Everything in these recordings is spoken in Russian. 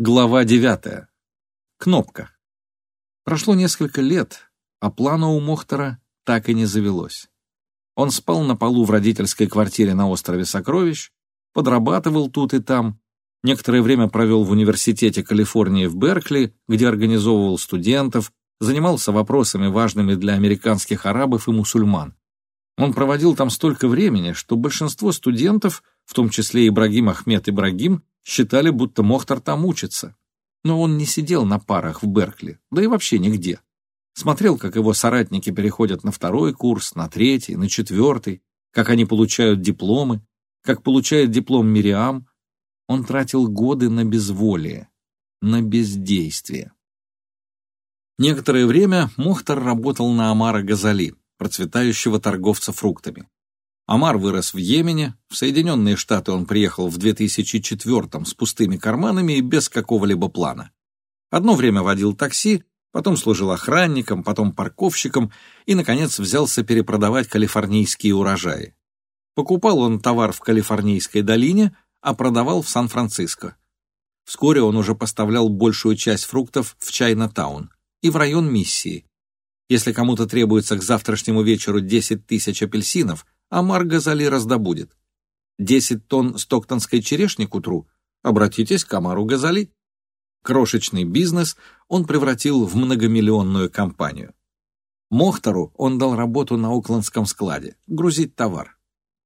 Глава девятая. Кнопка. Прошло несколько лет, а плана у Мохтера так и не завелось. Он спал на полу в родительской квартире на острове Сокровищ, подрабатывал тут и там, некоторое время провел в университете Калифорнии в Беркли, где организовывал студентов, занимался вопросами, важными для американских арабов и мусульман. Он проводил там столько времени, что большинство студентов, в том числе Ибрагим Ахмед Ибрагим, считали, будто Мохтар там учится. Но он не сидел на парах в Беркли, да и вообще нигде. Смотрел, как его соратники переходят на второй курс, на третий, на четвертый, как они получают дипломы, как получает диплом Мириам. Он тратил годы на безволие, на бездействие. Некоторое время Мохтар работал на Амара Газали, процветающего торговца фруктами. Амар вырос в Йемене, в Соединенные Штаты он приехал в 2004 с пустыми карманами и без какого-либо плана. Одно время водил такси, потом служил охранником, потом парковщиком и, наконец, взялся перепродавать калифорнийские урожаи. Покупал он товар в Калифорнийской долине, а продавал в Сан-Франциско. Вскоре он уже поставлял большую часть фруктов в Чайна-таун и в район Миссии. Если кому-то требуется к завтрашнему вечеру 10 тысяч апельсинов – Амар Газали раздобудет. Десять тонн стоктонской черешни к утру? Обратитесь к Амару Газали. Крошечный бизнес он превратил в многомиллионную компанию. Мохтору он дал работу на Оклендском складе, грузить товар.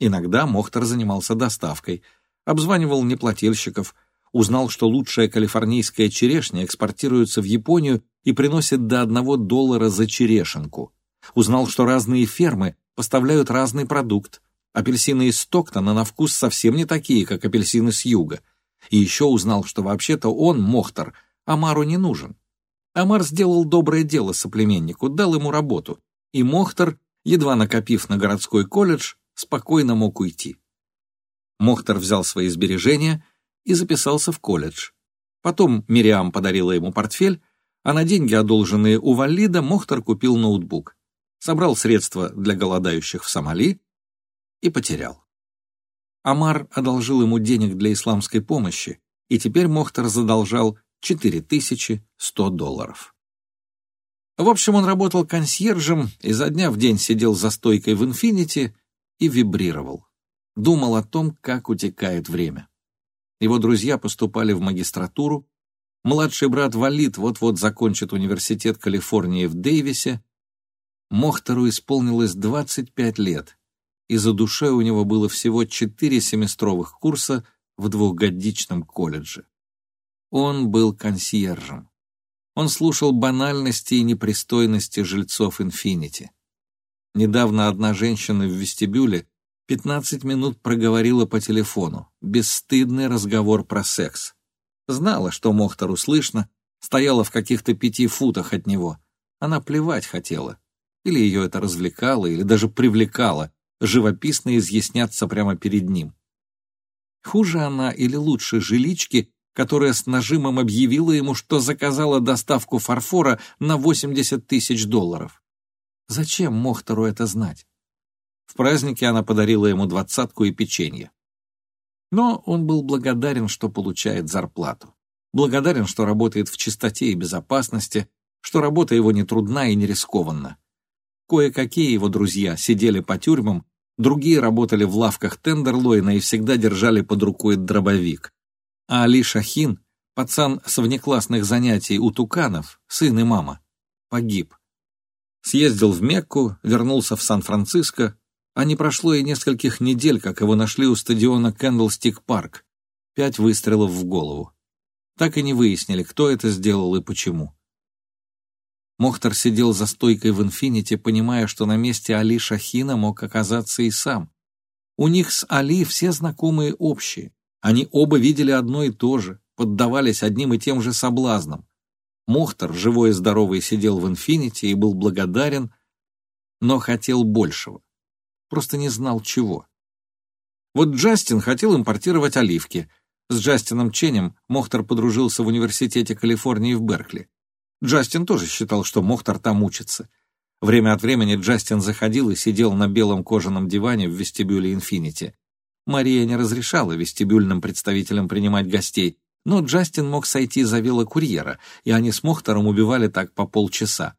Иногда Мохтар занимался доставкой, обзванивал неплательщиков, узнал, что лучшая калифорнийская черешня экспортируется в Японию и приносит до одного доллара за черешенку. Узнал, что разные фермы поставляют разный продукт. Апельсины из Стоктона на вкус совсем не такие, как апельсины с юга. И еще узнал, что вообще-то он, Мохтар, Амару не нужен. Амар сделал доброе дело соплеменнику, дал ему работу, и Мохтар, едва накопив на городской колледж, спокойно мог уйти. Мохтар взял свои сбережения и записался в колледж. Потом Мириам подарила ему портфель, а на деньги, одолженные у Валида, Мохтар купил ноутбук собрал средства для голодающих в Сомали и потерял. Амар одолжил ему денег для исламской помощи, и теперь Мохтар задолжал 4100 долларов. В общем, он работал консьержем, изо дня в день сидел за стойкой в «Инфинити» и вибрировал. Думал о том, как утекает время. Его друзья поступали в магистратуру, младший брат Валид вот-вот закончит университет Калифорнии в Дэвисе, Мохтору исполнилось 25 лет, и за душой у него было всего четыре семестровых курса в двухгодичном колледже. Он был консьержем. Он слушал банальности и непристойности жильцов «Инфинити». Недавно одна женщина в вестибюле 15 минут проговорила по телефону, бесстыдный разговор про секс. Знала, что Мохтору слышно, стояла в каких-то пяти футах от него. Она плевать хотела. Или ее это развлекало, или даже привлекало, живописно изъясняться прямо перед ним. Хуже она или лучше жилички, которая с нажимом объявила ему, что заказала доставку фарфора на 80 тысяч долларов. Зачем Мохтору это знать? В празднике она подарила ему двадцатку и печенье. Но он был благодарен, что получает зарплату. Благодарен, что работает в чистоте и безопасности, что работа его не трудна и не рискованна. Кое-какие его друзья сидели по тюрьмам, другие работали в лавках Тендерлойна и всегда держали под рукой дробовик. А Али Шахин, пацан с внеклассных занятий у туканов, сын и мама, погиб. Съездил в Мекку, вернулся в Сан-Франциско, а не прошло и нескольких недель, как его нашли у стадиона Кэндлстик Парк. Пять выстрелов в голову. Так и не выяснили, кто это сделал и почему. Мохтар сидел за стойкой в «Инфинити», понимая, что на месте Али Шахина мог оказаться и сам. У них с Али все знакомые общие. Они оба видели одно и то же, поддавались одним и тем же соблазнам. Мохтар, живой и здоровый, сидел в «Инфинити» и был благодарен, но хотел большего. Просто не знал чего. Вот Джастин хотел импортировать оливки. С Джастином Ченем Мохтар подружился в университете Калифорнии в Беркли. Джастин тоже считал, что Мохтар там учится. Время от времени Джастин заходил и сидел на белом кожаном диване в вестибюле «Инфинити». Мария не разрешала вестибюльным представителям принимать гостей, Но Джастин мог сойти за велокурьера, и они с Мохтором убивали так по полчаса.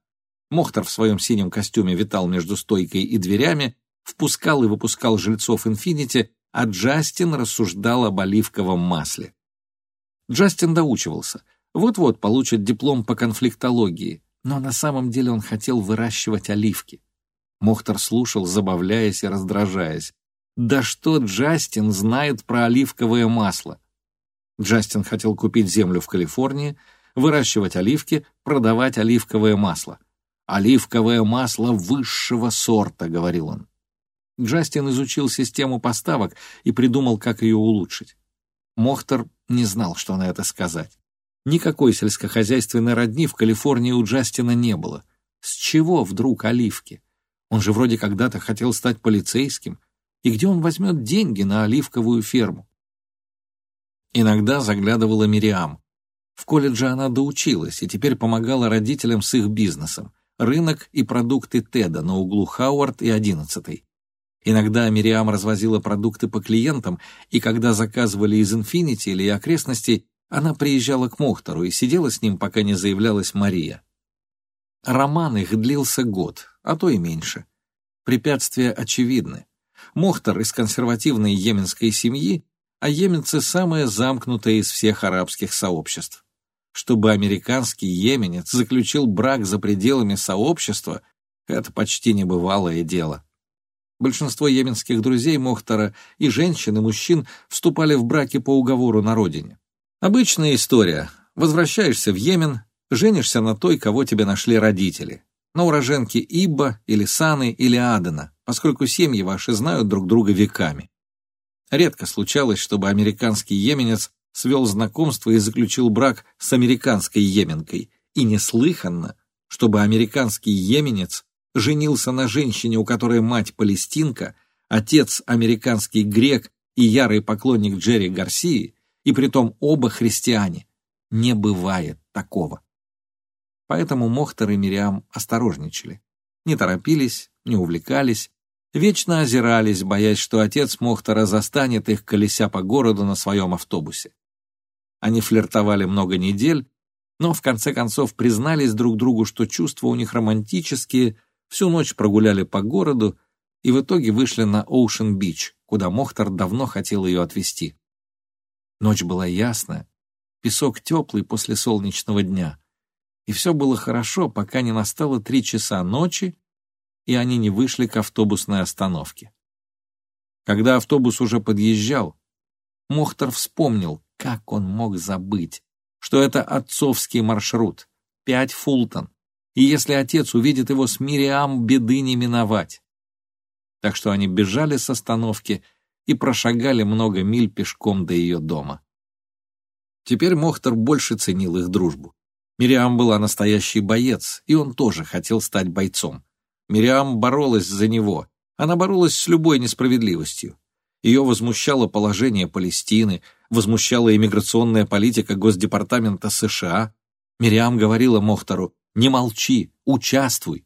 Мохтор в своем синем костюме витал между стойкой и дверями, впускал и выпускал жильцов «Инфинити», а Джастин рассуждал об оливковом масле. Джастин доучивался. Вот-вот получит диплом по конфликтологии, но на самом деле он хотел выращивать оливки. Мохтар слушал, забавляясь и раздражаясь. Да что Джастин знает про оливковое масло? Джастин хотел купить землю в Калифорнии, выращивать оливки, продавать оливковое масло. «Оливковое масло высшего сорта», — говорил он. Джастин изучил систему поставок и придумал, как ее улучшить. Мохтер не знал, что на это сказать. Никакой сельскохозяйственной родни в Калифорнии у Джастина не было. С чего вдруг оливки? Он же вроде когда-то хотел стать полицейским. И где он возьмет деньги на оливковую ферму? Иногда заглядывала Мириам. В колледже она доучилась и теперь помогала родителям с их бизнесом. Рынок и продукты Теда на углу Хауард и 11 Иногда Мириам развозила продукты по клиентам, и когда заказывали из Инфинити или окрестностей, она приезжала к Мохтору и сидела с ним, пока не заявлялась Мария. Роман их длился год, а то и меньше. Препятствия очевидны. Мохтар из консервативной йеменской семьи, а йеменцы самое замкнутое из всех арабских сообществ. Чтобы американский йеменец заключил брак за пределами сообщества, это почти небывалое дело. Большинство йеменских друзей Мохтара и женщин, и мужчин вступали в браки по уговору на родине. Обычная история. Возвращаешься в Йемен, женишься на той, кого тебе нашли родители. На уроженке Ибба или Саны или Адена, поскольку семьи ваши знают друг друга веками. Редко случалось, чтобы американский йеменец свел знакомство и заключил брак с американской йеменкой, и неслыханно, чтобы американский йеменец женился на женщине, у которой мать палестинка, отец американский грек и ярый поклонник Джерри Гарсии, и притом оба христиане. Не бывает такого. Поэтому Мохтар и Мириам осторожничали. Не торопились, не увлекались, вечно озирались, боясь, что отец Мохтара застанет их, колеся по городу на своем автобусе. Они флиртовали много недель, но в конце концов признались друг другу, что чувства у них романтические, всю ночь прогуляли по городу и в итоге вышли на Оушен-Бич, куда Мохтар давно хотел ее отвезти. Ночь была ясная, песок теплый после солнечного дня, и все было хорошо, пока не настало три часа ночи, и они не вышли к автобусной остановке. Когда автобус уже подъезжал, Мохтар вспомнил, как он мог забыть, что это отцовский маршрут, пять фултон, и если отец увидит его с Мириам, беды не миновать. Так что они бежали с остановки и прошагали много миль пешком до ее дома. Теперь Мохтар больше ценил их дружбу. Мириам была настоящий боец, и он тоже хотел стать бойцом. Мириам боролась за него, она боролась с любой несправедливостью. Ее возмущало положение Палестины, возмущала иммиграционная политика Госдепартамента США. Мириам говорила Мохтару, не молчи, участвуй.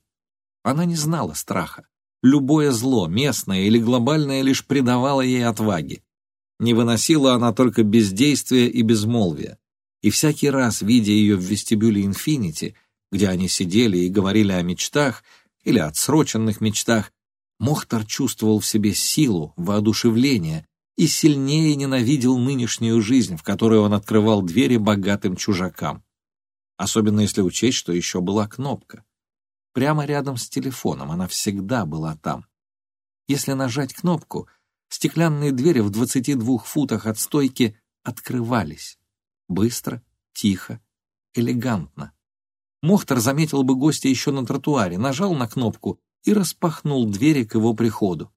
Она не знала страха. Любое зло, местное или глобальное, лишь придавало ей отваги. Не выносила она только бездействия и безмолвия. И всякий раз, видя ее в вестибюле «Инфинити», где они сидели и говорили о мечтах или отсроченных мечтах, Мохтар чувствовал в себе силу, воодушевление и сильнее ненавидел нынешнюю жизнь, в которой он открывал двери богатым чужакам особенно если учесть, что еще была кнопка. Прямо рядом с телефоном она всегда была там. Если нажать кнопку, стеклянные двери в 22 футах от стойки открывались. Быстро, тихо, элегантно. Мохтар заметил бы гостя еще на тротуаре, нажал на кнопку и распахнул двери к его приходу.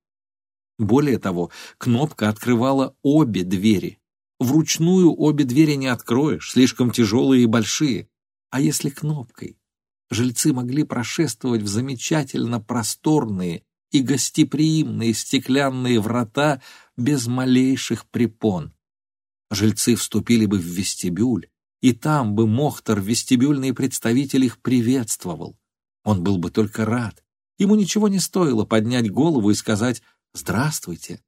Более того, кнопка открывала обе двери. Вручную обе двери не откроешь, слишком тяжелые и большие. А если кнопкой? Жильцы могли прошествовать в замечательно просторные и гостеприимные стеклянные врата без малейших препон. Жильцы вступили бы в вестибюль, и там бы Мохтар, вестибюльный представитель, их приветствовал. Он был бы только рад. Ему ничего не стоило поднять голову и сказать «Здравствуйте».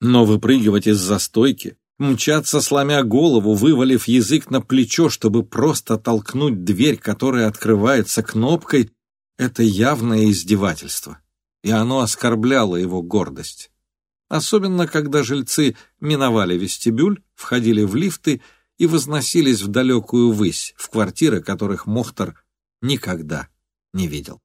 Но выпрыгивать из застойки, Мчаться, сломя голову, вывалив язык на плечо, чтобы просто толкнуть дверь, которая открывается кнопкой, это явное издевательство, и оно оскорбляло его гордость. Особенно, когда жильцы миновали вестибюль, входили в лифты и возносились в далекую высь, в квартиры, которых Мохтар никогда не видел.